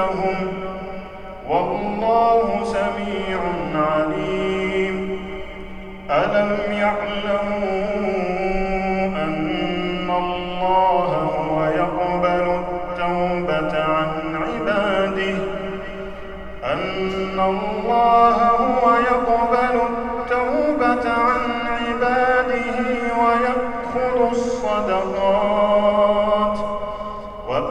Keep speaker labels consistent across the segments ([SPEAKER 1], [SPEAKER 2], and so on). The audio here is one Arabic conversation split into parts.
[SPEAKER 1] لهم والله سميع عليم. ألم يعلموا أن الله هو يقبل التوبة عن عباده؟ أن الله هو يقبل التوبة عن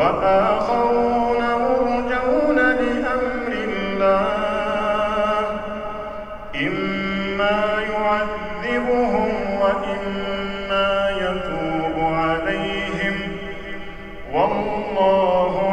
[SPEAKER 1] وآخرون مرجون لأمر الله. إما يعذبهم وإما يتوب عليهم. والله